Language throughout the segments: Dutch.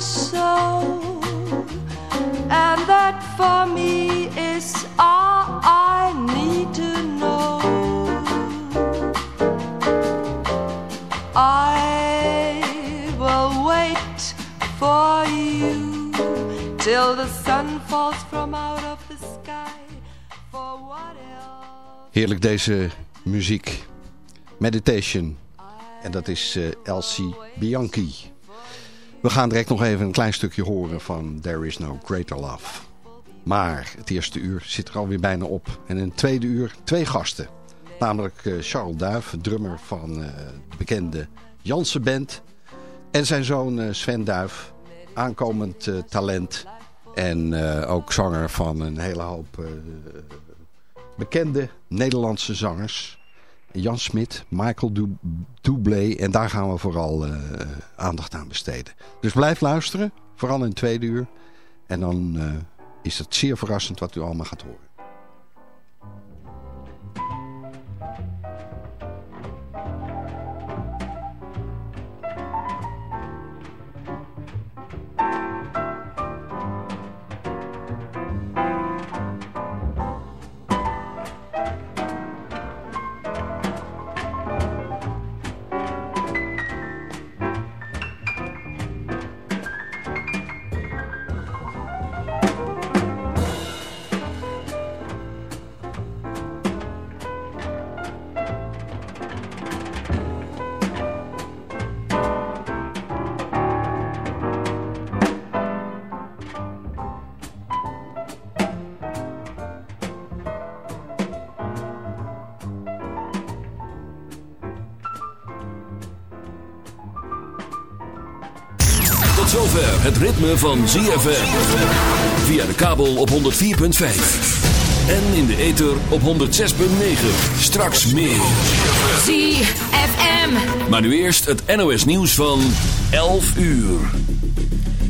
so. And that for me is all I need to know. I will wait for you till the sun falls from out of the sky. For what else? Heerlijk deze muziek. Meditation. En dat is uh, Elsie Bianchi. We gaan direct nog even een klein stukje horen van There Is No Greater Love. Maar het eerste uur zit er alweer bijna op. En in het tweede uur twee gasten. Namelijk uh, Charles Duif, drummer van uh, de bekende Jansen Band. En zijn zoon Sven Duif, aankomend talent. En ook zanger van een hele hoop bekende Nederlandse zangers. Jan Smit, Michael Doublé. En daar gaan we vooral uh, aandacht aan besteden. Dus blijf luisteren, vooral in het tweede uur. En dan uh, is het zeer verrassend wat u allemaal gaat horen. Het ritme van ZFM. Via de kabel op 104.5. En in de ether op 106.9. Straks meer. ZFM. Maar nu eerst het NOS nieuws van 11 uur.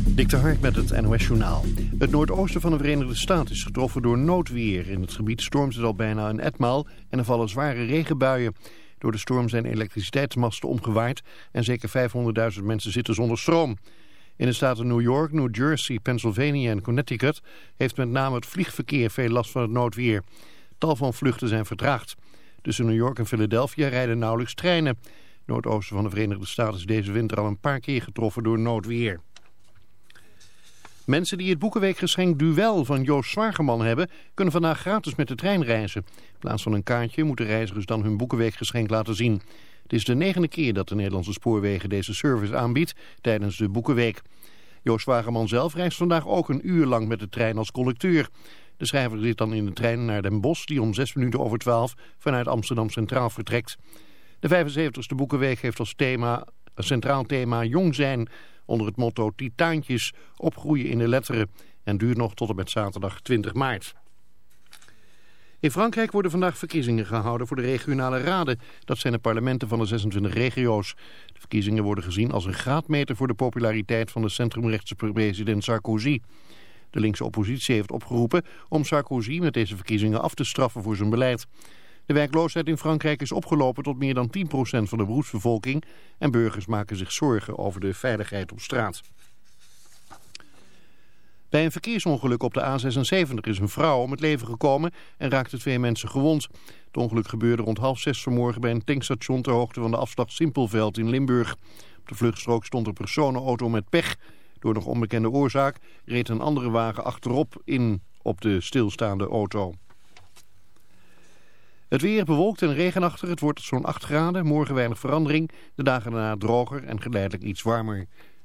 Dik de Hark met het NOS journaal. Het noordoosten van de Verenigde Staten is getroffen door noodweer. In het gebied stormt het al bijna een etmaal en er vallen zware regenbuien. Door de storm zijn elektriciteitsmasten omgewaaid en zeker 500.000 mensen zitten zonder stroom. In de staten New York, New Jersey, Pennsylvania en Connecticut heeft met name het vliegverkeer veel last van het noodweer. Tal van vluchten zijn vertraagd. Tussen New York en Philadelphia rijden nauwelijks treinen. Noordoosten van de Verenigde Staten is deze winter al een paar keer getroffen door noodweer. Mensen die het Boekenweekgeschenk Duel van Joost Zwageman hebben... kunnen vandaag gratis met de trein reizen. In plaats van een kaartje moeten reizigers dan hun Boekenweekgeschenk laten zien. Het is de negende keer dat de Nederlandse spoorwegen deze service aanbiedt tijdens de Boekenweek. Joost Wageman zelf reist vandaag ook een uur lang met de trein als conducteur. De schrijver zit dan in de trein naar Den Bosch die om zes minuten over twaalf vanuit Amsterdam Centraal vertrekt. De 75ste Boekenweek heeft als thema, centraal thema jong zijn onder het motto Titaantjes opgroeien in de letteren en duurt nog tot en met zaterdag 20 maart. In Frankrijk worden vandaag verkiezingen gehouden voor de regionale raden. Dat zijn de parlementen van de 26 regio's. De verkiezingen worden gezien als een graadmeter voor de populariteit van de centrumrechtse president Sarkozy. De linkse oppositie heeft opgeroepen om Sarkozy met deze verkiezingen af te straffen voor zijn beleid. De werkloosheid in Frankrijk is opgelopen tot meer dan 10% van de beroepsbevolking en burgers maken zich zorgen over de veiligheid op straat. Bij een verkeersongeluk op de A76 is een vrouw om het leven gekomen en raakte twee mensen gewond. Het ongeluk gebeurde rond half zes vanmorgen bij een tankstation ter hoogte van de afslag Simpelveld in Limburg. Op de vluchtstrook stond een personenauto met pech. Door nog onbekende oorzaak reed een andere wagen achterop in op de stilstaande auto. Het weer bewolkt en regenachtig. Het wordt zo'n 8 graden. Morgen weinig verandering. De dagen daarna droger en geleidelijk iets warmer.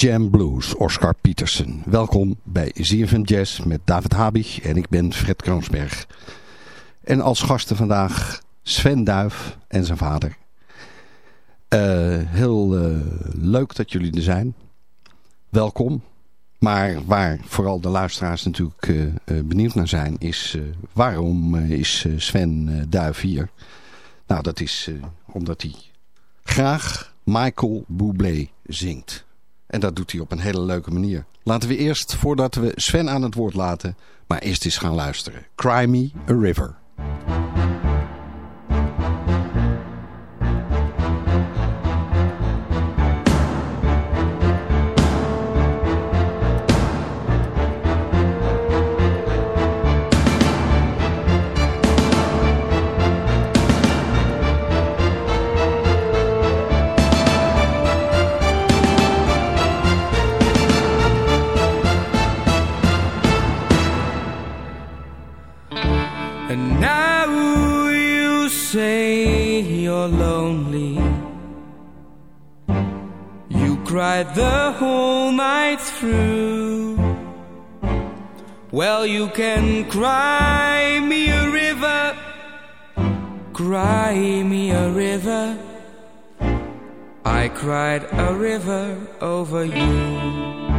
Jam Blues, Oscar Peterson. Welkom bij ZFM Jazz met David Habig en ik ben Fred Kroonsberg. En als gasten vandaag Sven Duif en zijn vader. Uh, heel uh, leuk dat jullie er zijn. Welkom. Maar waar vooral de luisteraars natuurlijk uh, benieuwd naar zijn is waarom is Sven Duif hier? Nou dat is omdat hij graag Michael Bublé zingt. En dat doet hij op een hele leuke manier. Laten we eerst, voordat we Sven aan het woord laten, maar eerst eens gaan luisteren. Cry Me a River. Cried the whole night through. Well, you can cry me a river, cry me a river. I cried a river over you.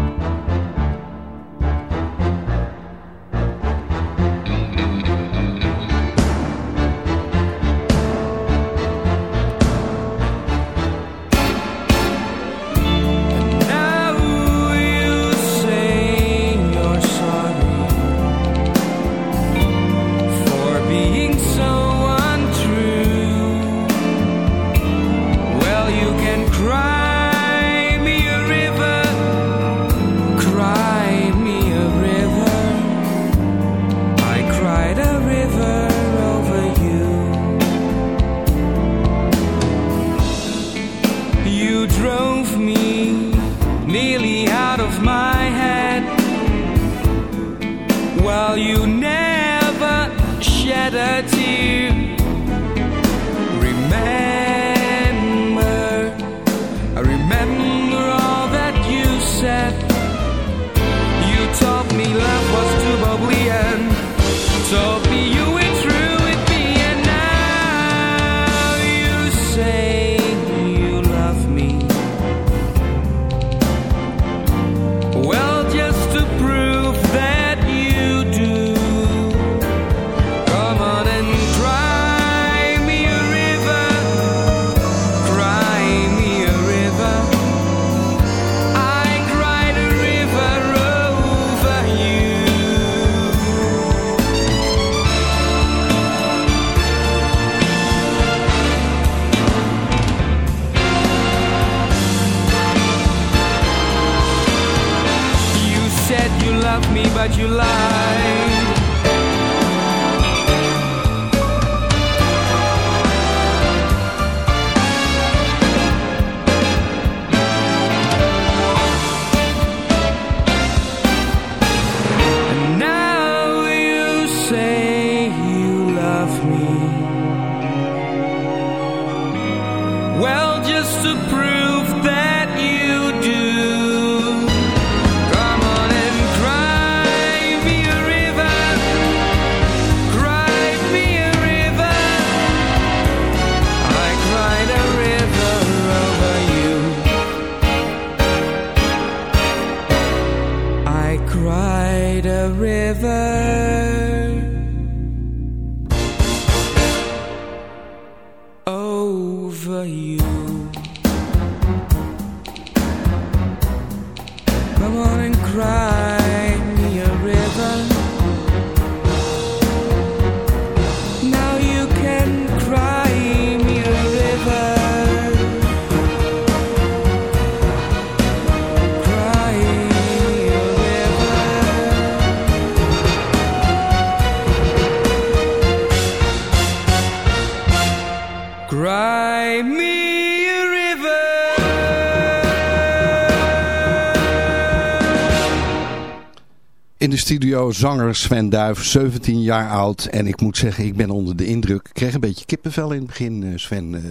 Studio zanger Sven Duif, 17 jaar oud. En ik moet zeggen, ik ben onder de indruk. Ik kreeg een beetje kippenvel in het begin, eh, Sven. Uh,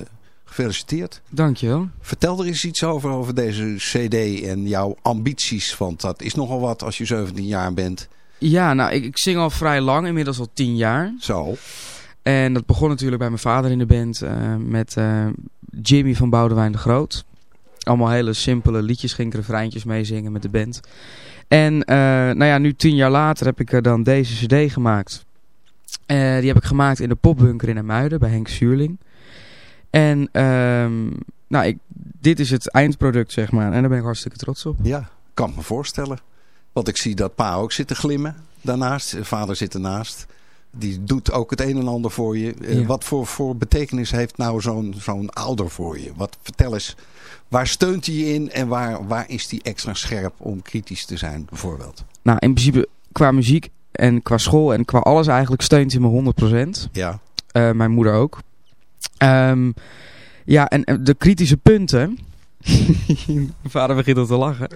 Gefeliciteerd. Dankjewel. Vertel er eens iets over, over deze cd en jouw ambities. Want dat is nogal wat als je 17 jaar bent. Ja, nou, ik, ik zing al vrij lang, inmiddels al 10 jaar. Zo. En dat begon natuurlijk bij mijn vader in de band uh, met uh, Jimmy van Boudewijn de Groot. Allemaal hele simpele liedjes, ging refreintjes meezingen met de band. En uh, nou ja, nu tien jaar later heb ik dan deze cd gemaakt. die heb ik gemaakt in de popbunker in Amuiden bij Henk Zuurling. En um, nou, ik, dit is het eindproduct, zeg maar. En daar ben ik hartstikke trots op. Ja, kan me voorstellen. Want ik zie dat pa ook zit te glimmen daarnaast. Vader zit ernaast. Die doet ook het een en ander voor je. Ja. Wat voor, voor betekenis heeft nou zo'n zo'n ouder voor je? Wat, vertel eens, waar steunt hij je in en waar, waar is hij extra scherp om kritisch te zijn bijvoorbeeld? Nou, in principe qua muziek en qua school en qua alles eigenlijk steunt hij me 100%. Ja. Uh, mijn moeder ook. Um, ja, en de kritische punten... Mijn vader begint al te lachen.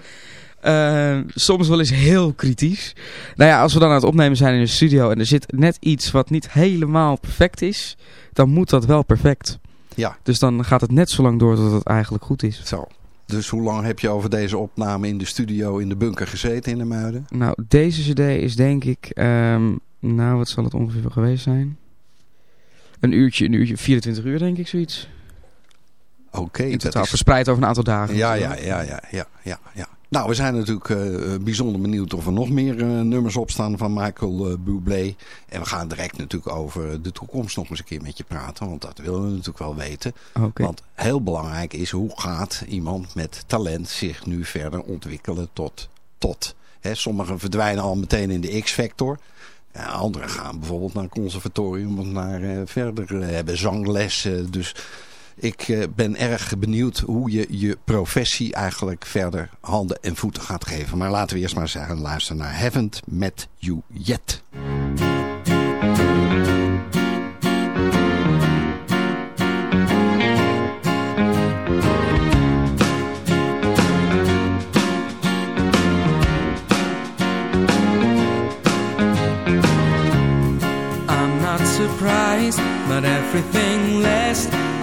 Uh, soms wel eens heel kritisch. Nou ja, als we dan aan het opnemen zijn in de studio... en er zit net iets wat niet helemaal perfect is... dan moet dat wel perfect. Ja. Dus dan gaat het net zo lang door tot het eigenlijk goed is. Zo. Dus hoe lang heb je over deze opname in de studio in de bunker gezeten in de Muiden? Nou, deze cd is denk ik... Um, nou, wat zal het ongeveer geweest zijn? Een uurtje, een uurtje, 24 uur denk ik, zoiets. Oké. Okay, In totaal, is... verspreid over een aantal dagen. Ja, ja, ja, ja, ja, ja, ja. Nou, we zijn natuurlijk uh, bijzonder benieuwd of er nog meer uh, nummers op staan van Michael uh, Bublé. En we gaan direct natuurlijk over de toekomst nog eens een keer met je praten. Want dat willen we natuurlijk wel weten. Okay. Want heel belangrijk is hoe gaat iemand met talent zich nu verder ontwikkelen tot... tot. Hè, sommigen verdwijnen al meteen in de X-factor. Ja, anderen gaan bijvoorbeeld naar een conservatorium of naar verder hebben zanglessen. Dus ik uh, ben erg benieuwd hoe je je professie eigenlijk verder handen en voeten gaat geven. Maar laten we eerst maar zeggen, luisteren naar Haven't Met You Yet. surprised, not everything.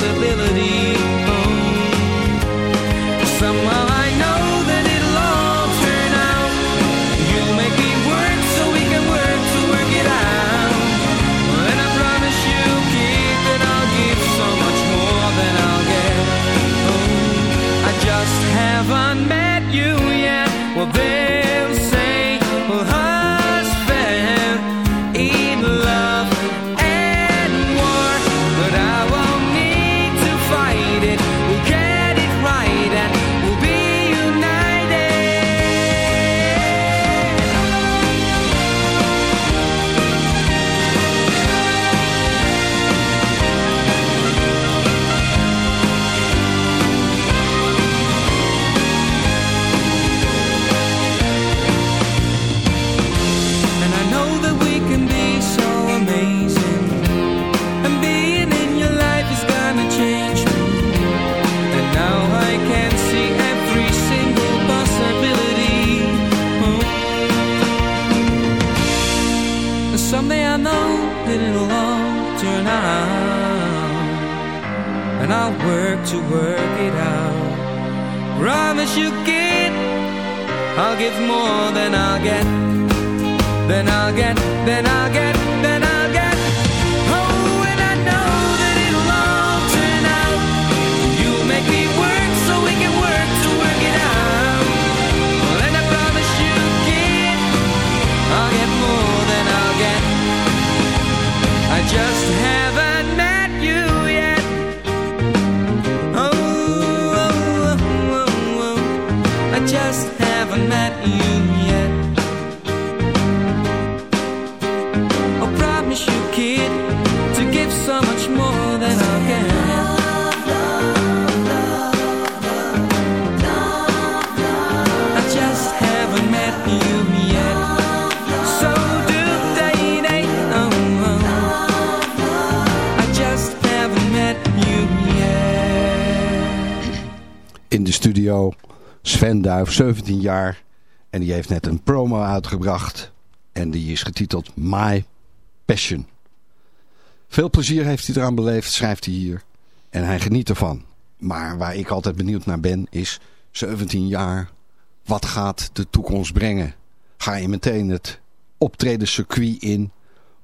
Possibility. Somehow I know that it'll all turn out. You make me work so we can work to work it out. And I promise you, kid, that I'll give so much more than I'll get. Oh, I just haven't met you to work it out. Promise you, kid, I'll give more than I'll get. Then I'll get, then I'll get, Sven Duif, 17 jaar. En die heeft net een promo uitgebracht. En die is getiteld My Passion. Veel plezier heeft hij eraan beleefd, schrijft hij hier. En hij geniet ervan. Maar waar ik altijd benieuwd naar ben is 17 jaar. Wat gaat de toekomst brengen? Ga je meteen het optredenscircuit in?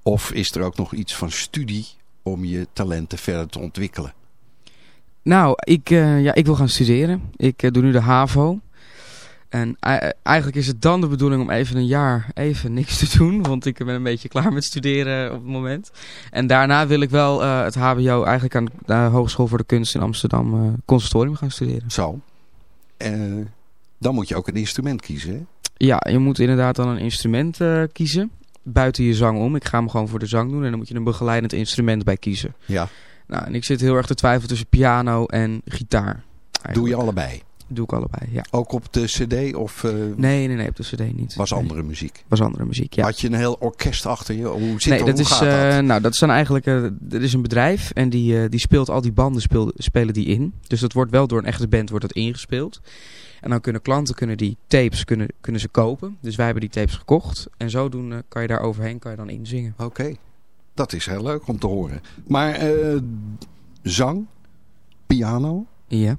Of is er ook nog iets van studie om je talenten verder te ontwikkelen? Nou, ik, eh, ja, ik wil gaan studeren. Ik eh, doe nu de HAVO. En ei- eigenlijk is het dan de bedoeling om even een jaar even niks te doen. Want ik ben een beetje klaar met studeren op het moment. En daarna wil ik wel eh, het HBO eigenlijk aan de Hogeschool voor de Kunst in Amsterdam eh, conservatorium gaan studeren. Zo. Eh, dan moet je ook een instrument kiezen. Hè? Ja, je moet inderdaad dan een instrument kiezen. Buiten je zang om. Ik ga hem gewoon voor de zang doen. En dan moet je een begeleidend instrument bij kiezen. Ja. Nou, en ik zit heel erg te twijfelen tussen piano en gitaar. Doe eigenlijk. je allebei. Doe ik allebei, ja. Ook op de cd of eh, Nee, nee, nee, op de cd niet. was Nee, andere muziek? was andere muziek, ja. Had je een heel orkest achter je? Hoe zit nee, dat? dat Hoe is, gaat dat? eh, nou, dat zijn eigenlijk, er is een bedrijf en die, die speelt al die banden speel, spelen die in. Dus dat wordt wel door een echte band wordt dat ingespeeld. En dan kunnen klanten kunnen die tapes kunnen, kunnen ze kopen. Dus wij hebben die tapes gekocht. En zodoende kan je daar overheen kan je dan inzingen. Oké, dat is heel leuk om te horen. Maar zang, piano, Ja.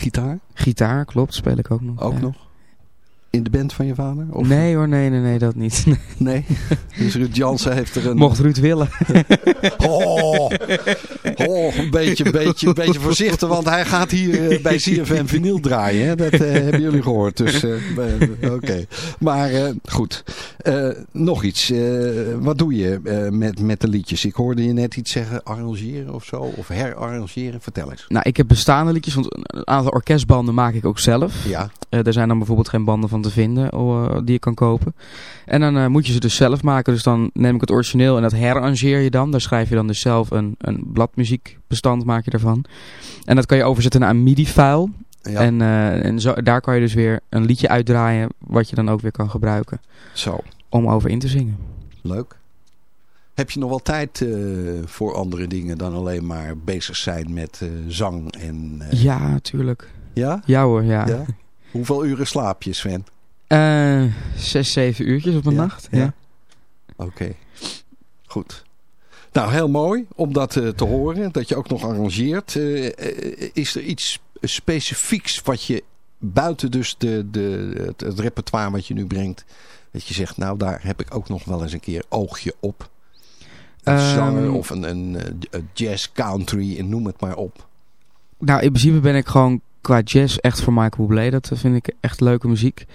Gitaar, Gitaar, klopt, speel ik ook nog. ook ja. nog? In de band van je vader? Of? Nee hoor, nee, nee, nee, dat niet. Nee? Dus Ruud Jansen heeft er een... Mocht Ruud willen. Oh, oh, een beetje, beetje, beetje voorzichtig, want hij gaat hier eh, bij CFM vinyl draaien. Hè? Dat eh, hebben jullie gehoord. Dus, eh, oké. Maar goed. Nog iets. Wat doe je met, met de liedjes? Ik hoorde je net iets zeggen, arrangeren of zo, of herarrangeren. Vertel eens. Nou, ik heb bestaande liedjes, want een aantal orkestbanden maak ik ook zelf. Ja, er zijn dan bijvoorbeeld geen banden van te vinden eh, die je kan kopen. En dan eh, moet je ze dus zelf maken. Dus dan neem ik het origineel en dat herarrangeer je dan. Daar schrijf je dan dus zelf een, een bladmuziekbestand maak je ervan. En dat kan je overzetten naar een MIDI-file. ja. En, eh, en zo, daar kan je dus weer een liedje uitdraaien wat je dan ook weer kan gebruiken. zo. Om over in te zingen. Leuk. Heb je nog wel tijd voor andere dingen dan alleen maar bezig zijn met zang en... Ja, tuurlijk. ja? Ja hoor, ja. Ja? Hoeveel uren slaap je, Sven? Eh, zes, zeven uurtjes op een Ja, nacht. ja. Ja. Oké, goed. Nou, heel mooi om dat eh, te horen. Dat je ook nog arrangeert. Eh, is er iets specifieks wat je buiten dus de, de, het, het repertoire wat je nu brengt. Dat je zegt, nou daar heb ik ook nog wel eens een keer oogje op. Een Ehm, zanger of een, een, een jazz country en noem het maar op. Nou, in principe ben ik gewoon qua jazz echt voor Michael Bublé. Dat vind ik echt leuke muziek.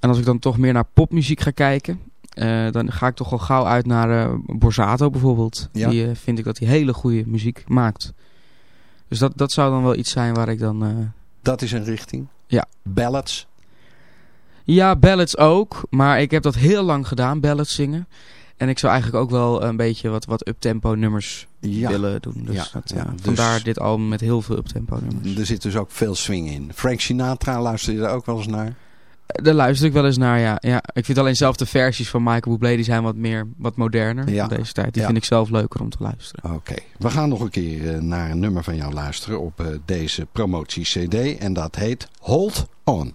En als ik dan toch meer naar popmuziek ga kijken... eh, dan ga ik toch wel gauw uit naar Borsato bijvoorbeeld. Ja. Die eh, vind ik dat hij hele goede muziek maakt. Dus dat, dat zou dan wel iets zijn waar ik dan... Dat is een richting. Ja. Ballads. Ja, ballads ook. Maar ik heb dat heel lang gedaan, ballads zingen. En ik zou eigenlijk ook wel een beetje wat, wat uptempo nummers Ja. willen doen. Dus, Ja, dat, ja, dus- vandaar dit album met heel veel uptempo nummers. Er zit dus ook veel swing in. Frank Sinatra, luister je daar ook wel eens naar? Daar luister ik wel eens naar, ja. ja. Ik vind alleen zelf de versies van Michael Bublé, die zijn wat meer, wat moderner Ja. deze tijd. Die Ja. vind ik zelf leuker om te luisteren. Oké, we gaan nog een keer eh, naar een nummer van jou luisteren op eh, deze promotie-cd. En dat heet Hold On.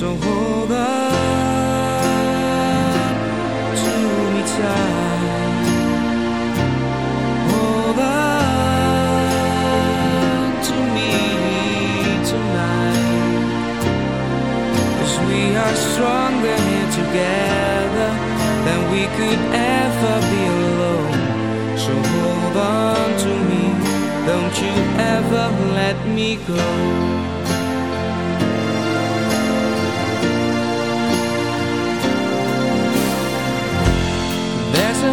So hold on to me tight. Hold on to me tonight. Cause we are stronger here together than we could ever be alone. So hold on to me, don't you ever let me go.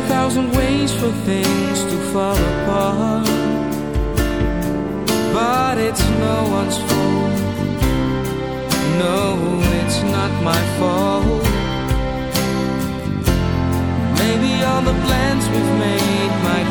Thousand ways for things to fall apart, but it's no one's fault. No, it's not my fault. Maybe all the plans we've made might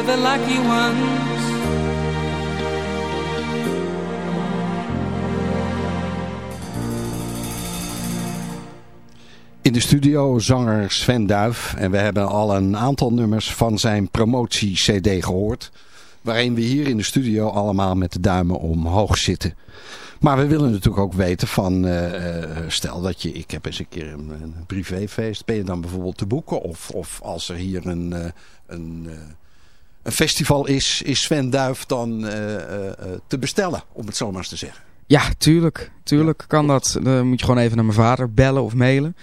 the lucky ones. In de studio zanger Sven Duif. En we hebben al een aantal nummers van zijn promotie-cd gehoord. Waarin we hier in de studio allemaal met de duimen omhoog zitten. Maar we willen natuurlijk ook weten van... eh, eh, stel dat je... Ik heb eens een keer een, een privéfeest. Ben je dan bijvoorbeeld te boeken? Of, of als er hier een, eh, een, eh, een festival is... Is Sven Duif dan eh, eh, eh, te bestellen? Om het zo maar eens te zeggen. Ja, tuurlijk. Tuurlijk kan dat. Dan moet je gewoon even naar mijn vader bellen of mailen.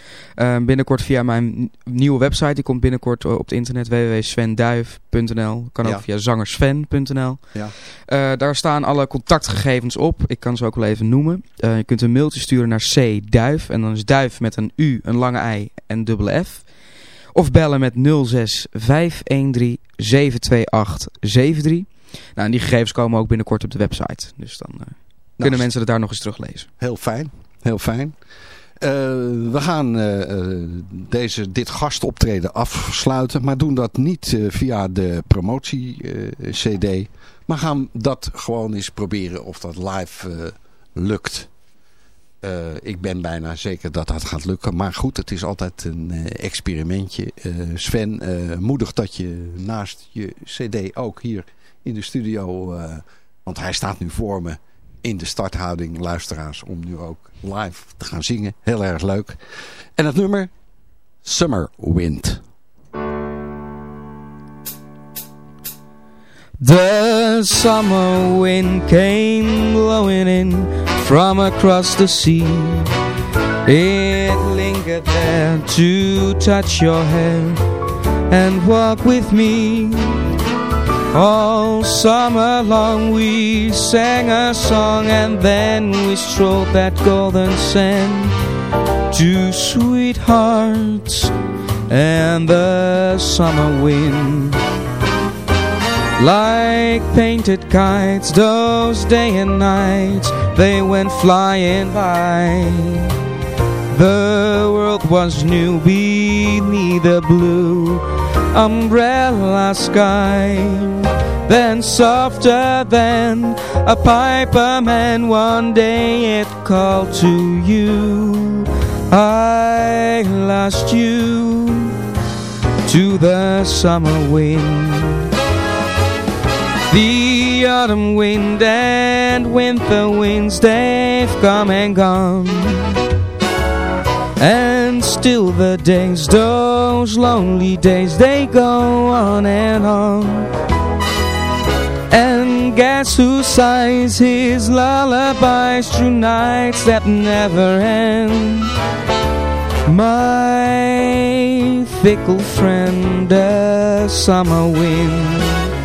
Binnenkort via mijn nieuwe website. Die komt binnenkort op het internet www.svenduif.nl. Kan ook Ja. via zangersven.nl. Ja. Daar staan alle contactgegevens op. Ik kan ze ook wel even noemen. Je kunt een mailtje sturen naar cduif. En dan is duif met een u, een lange i en dubbele f. Of bellen met 06 513 728 73. Nou, en die gegevens komen ook binnenkort op de website. Dus dan eh, kunnen Nou, mensen het daar nog eens teruglezen. Heel fijn, heel fijn. Eh, we gaan eh, deze, dit gastoptreden afsluiten, maar doen dat niet via de promotie-cd. maar gaan dat gewoon eens proberen of dat live lukt. Uh, ik ben bijna zeker dat dat gaat lukken. Maar goed, het is altijd een uh, experimentje. Uh, Sven, moedig dat je naast je cd ook hier in de studio... want hij staat nu voor me in de starthouding, luisteraars... om nu ook live te gaan zingen. Heel erg leuk. En het nummer Summer Wind. The summer wind came blowing in from across the sea. It lingered there to touch your hair and walk with me. All summer long we sang a song and then we strolled that golden sand to sweethearts and the summer wind. Like painted kites, those day and nights, they went flying by. The world was new beneath the blue umbrella sky. Then softer than a piper man, one day it called to you. I lost you to the summer wind. The autumn wind and winter winds, they've come and gone. And still the days, those lonely days, they go on and on. And guess who sighs his lullabies through nights that never end? My fickle friend, the summer wind.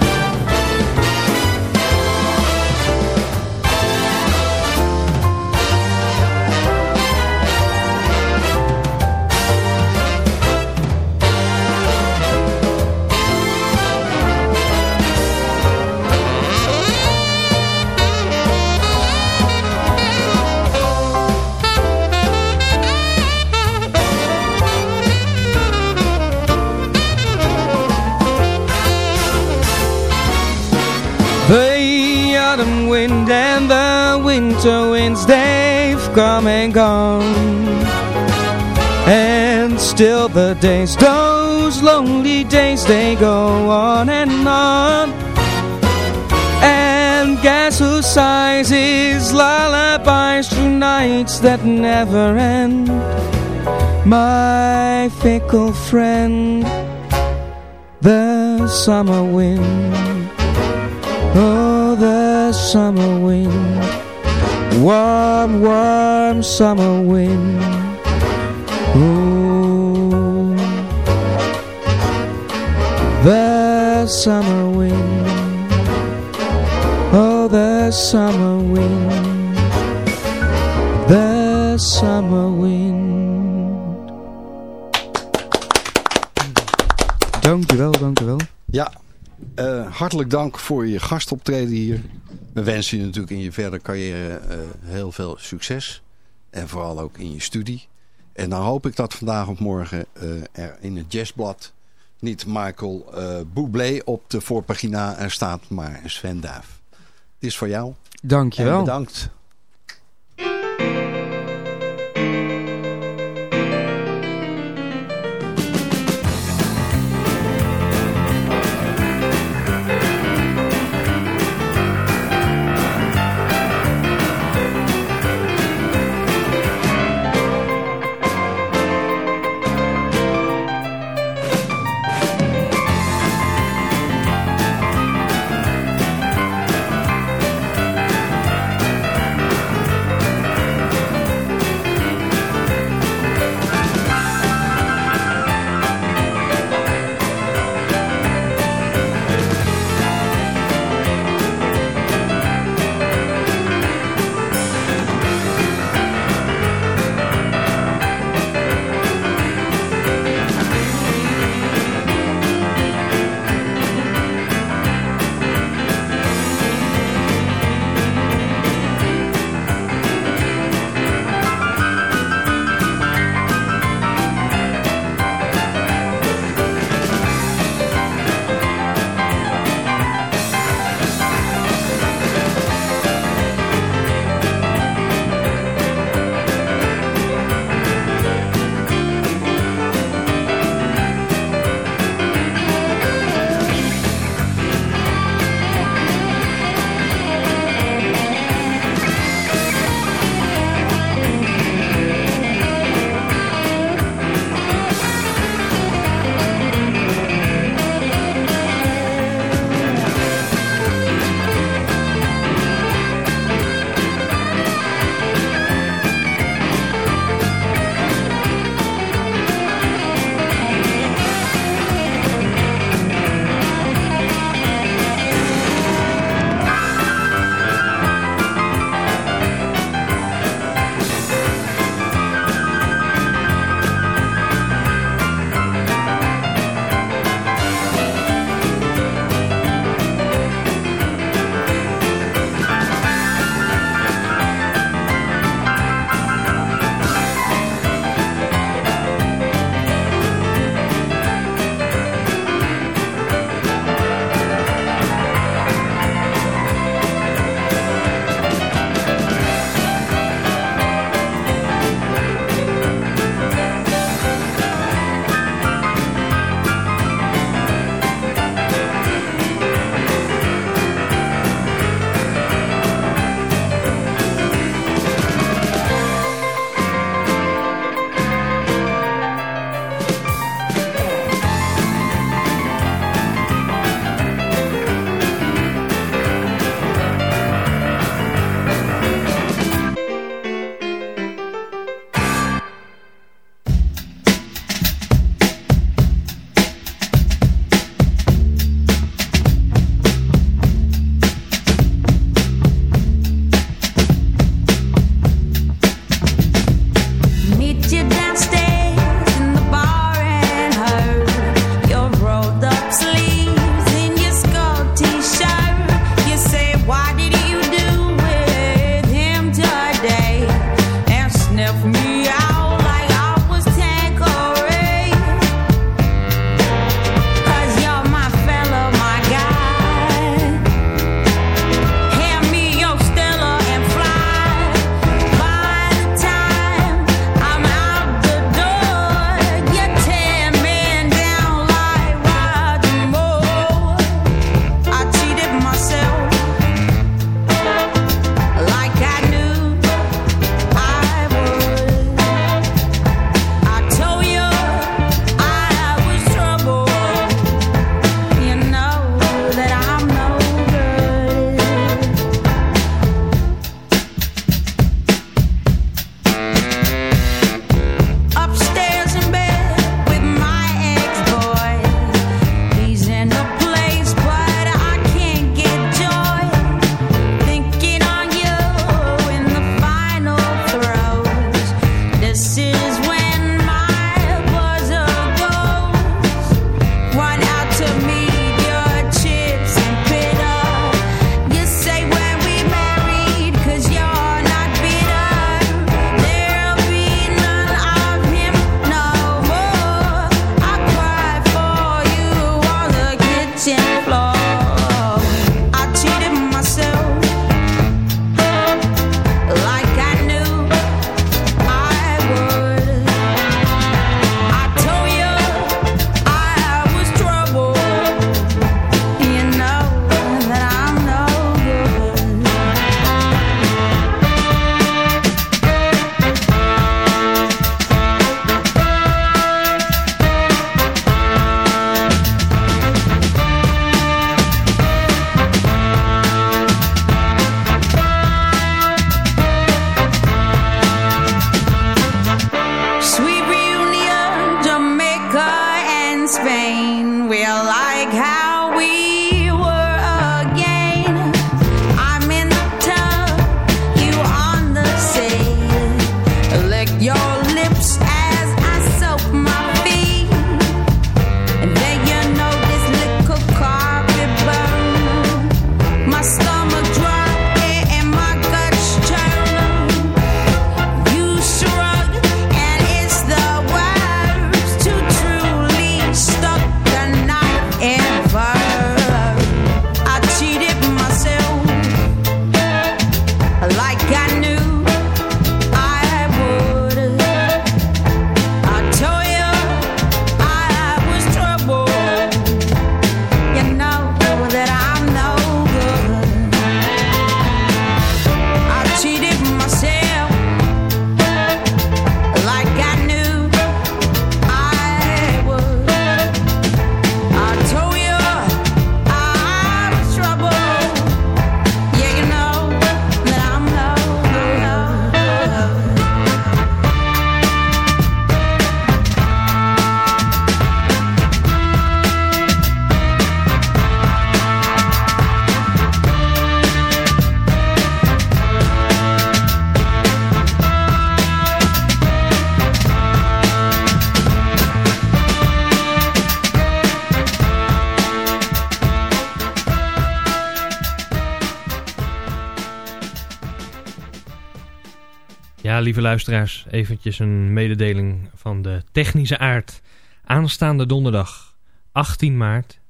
Winter winds, they've come and gone. And still the days, those lonely days, they go on and on. And guess who sighs his lullabies through nights that never end? My fickle friend, the summer wind. Oh, the summer wind Warm, warm summer wind Oh, the summer wind Oh, the summer wind The summer wind Dank u wel, dank u wel. Ja, Uh, hartelijk dank voor je gastoptreden hier. We wensen je natuurlijk in je verdere carrière uh, heel veel succes. En vooral ook in je studie. En dan hoop ik dat vandaag of morgen uh, er in het jazzblad niet Michael Bublé op de voorpagina er staat, maar Sven Duif. Het is voor jou. Dankjewel. En bedankt. Lieve luisteraars, eventjes een mededeling van de technische aard. Aanstaande donderdag, 18 maart,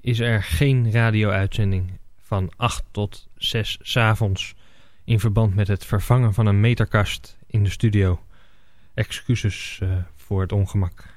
is er geen radio-uitzending van 8 tot 6 s avonds in verband met het vervangen van een meterkast in de studio. Excuses uh, voor het ongemak.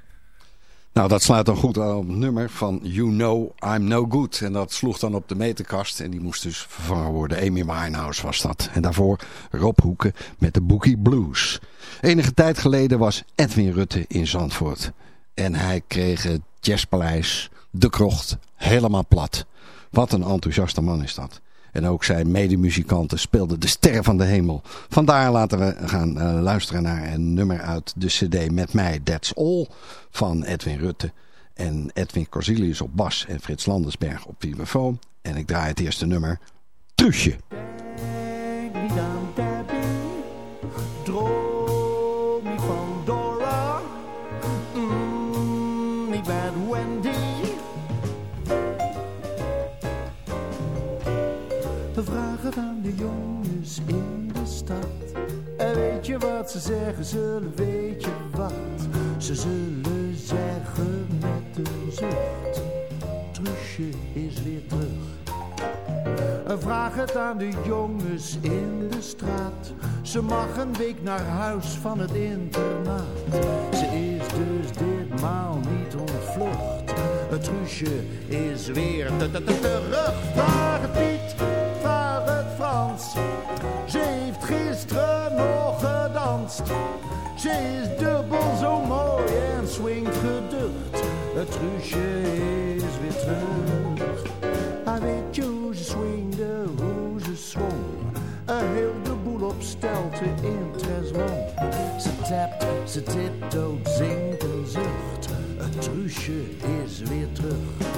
Nou, dat sluit dan goed aan op het nummer van You Know I'm No Good. En dat sloeg dan op de meterkast en die moest dus vervangen worden. Amy Winehouse was dat. En daarvoor Rob Hoeken met de Bookie Blues. Enige tijd geleden was Edwin Rutte in Zandvoort. En hij kreeg het jazzpaleis, de krocht, helemaal plat. Wat een enthousiaste man is dat. En ook zijn medemuzikanten speelden de sterren van de hemel. Vandaar laten we gaan uh, luisteren naar een nummer uit de cd Met mij, That's All van Edwin Rutte. En Edwin Corsilius op bas en Frits Landersberg op vibrafoon. En ik draai het eerste nummer, Trusje. Wat ze zeggen zullen, weet je wat? Ze zullen zeggen met een zucht. Trusje is weer terug. Vraag het aan de jongens in de straat. Ze mag een week naar huis van het internaat. Ze is dus ditmaal niet ontvlucht. Het Trusje is weer terug. Vraag het Piet, vraag het Frans. Gisteren nog gedanst. Ze is dubbel zo mooi en swingt geducht. Het truusje is weer terug. Hij weet je hoe ze swingde, hoe ze. Een heel de boel op stelte in Treswong. Ze tapt, ze tiptoot, zingt en zucht. Het truusje is weer terug.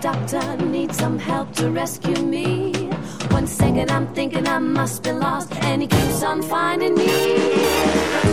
doctor, need some help to rescue me. One second I'm thinking I must be lost, and he keeps on finding me.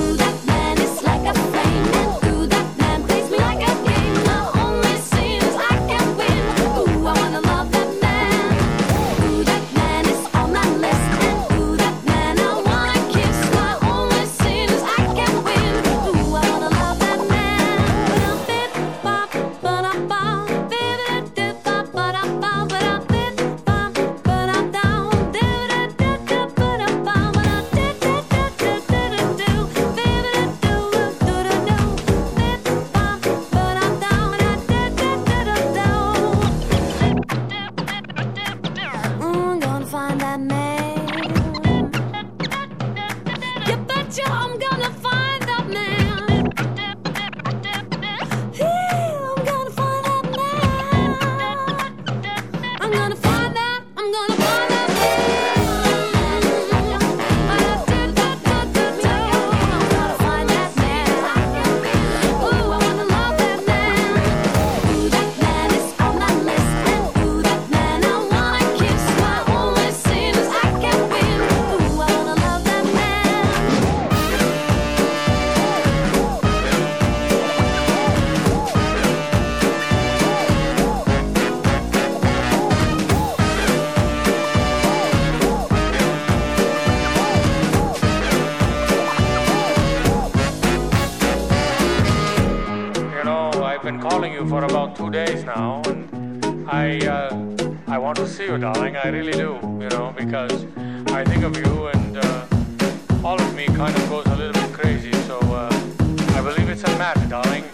I really do, you know, because I think of you and uh, all of me kind of goes a little bit crazy. So uh, I believe it's a map, darling.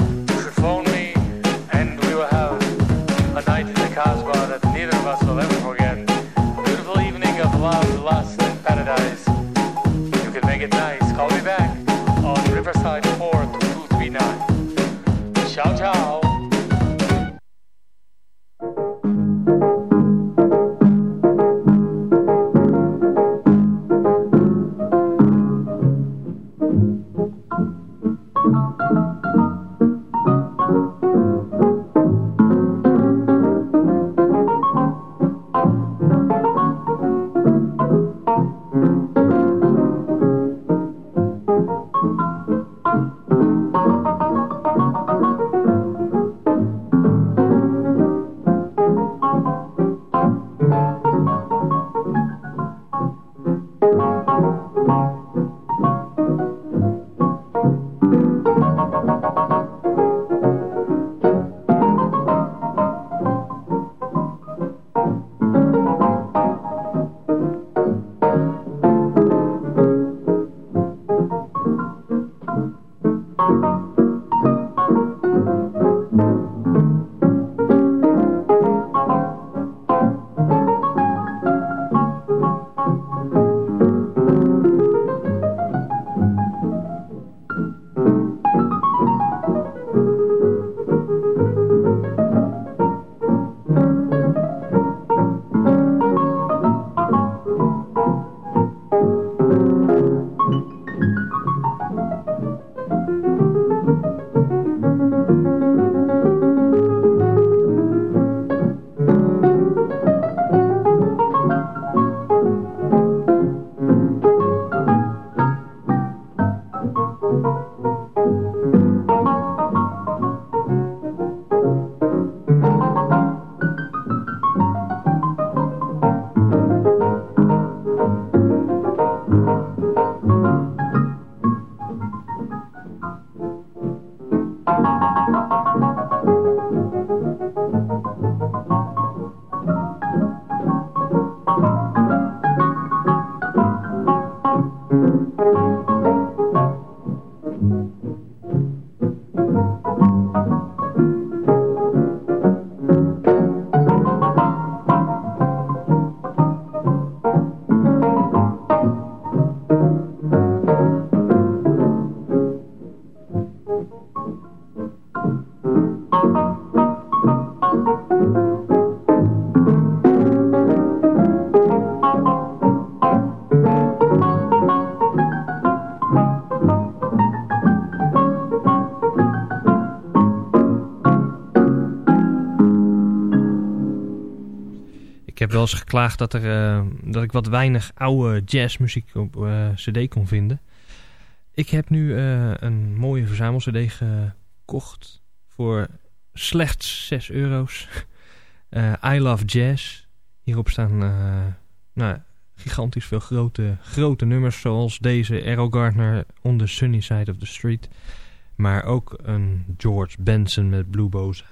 Wel eens geklaagd dat, er, dat ik wat weinig oude jazzmuziek op cd kon vinden. Ik heb nu een mooie verzamel-cd gekocht voor slechts 6 euro's. I Love Jazz. Hierop staan nou, gigantisch veel grote, grote nummers zoals deze Errol Gardner On the Sunny Side of the Street. Maar ook een George Benson met Blue Boza.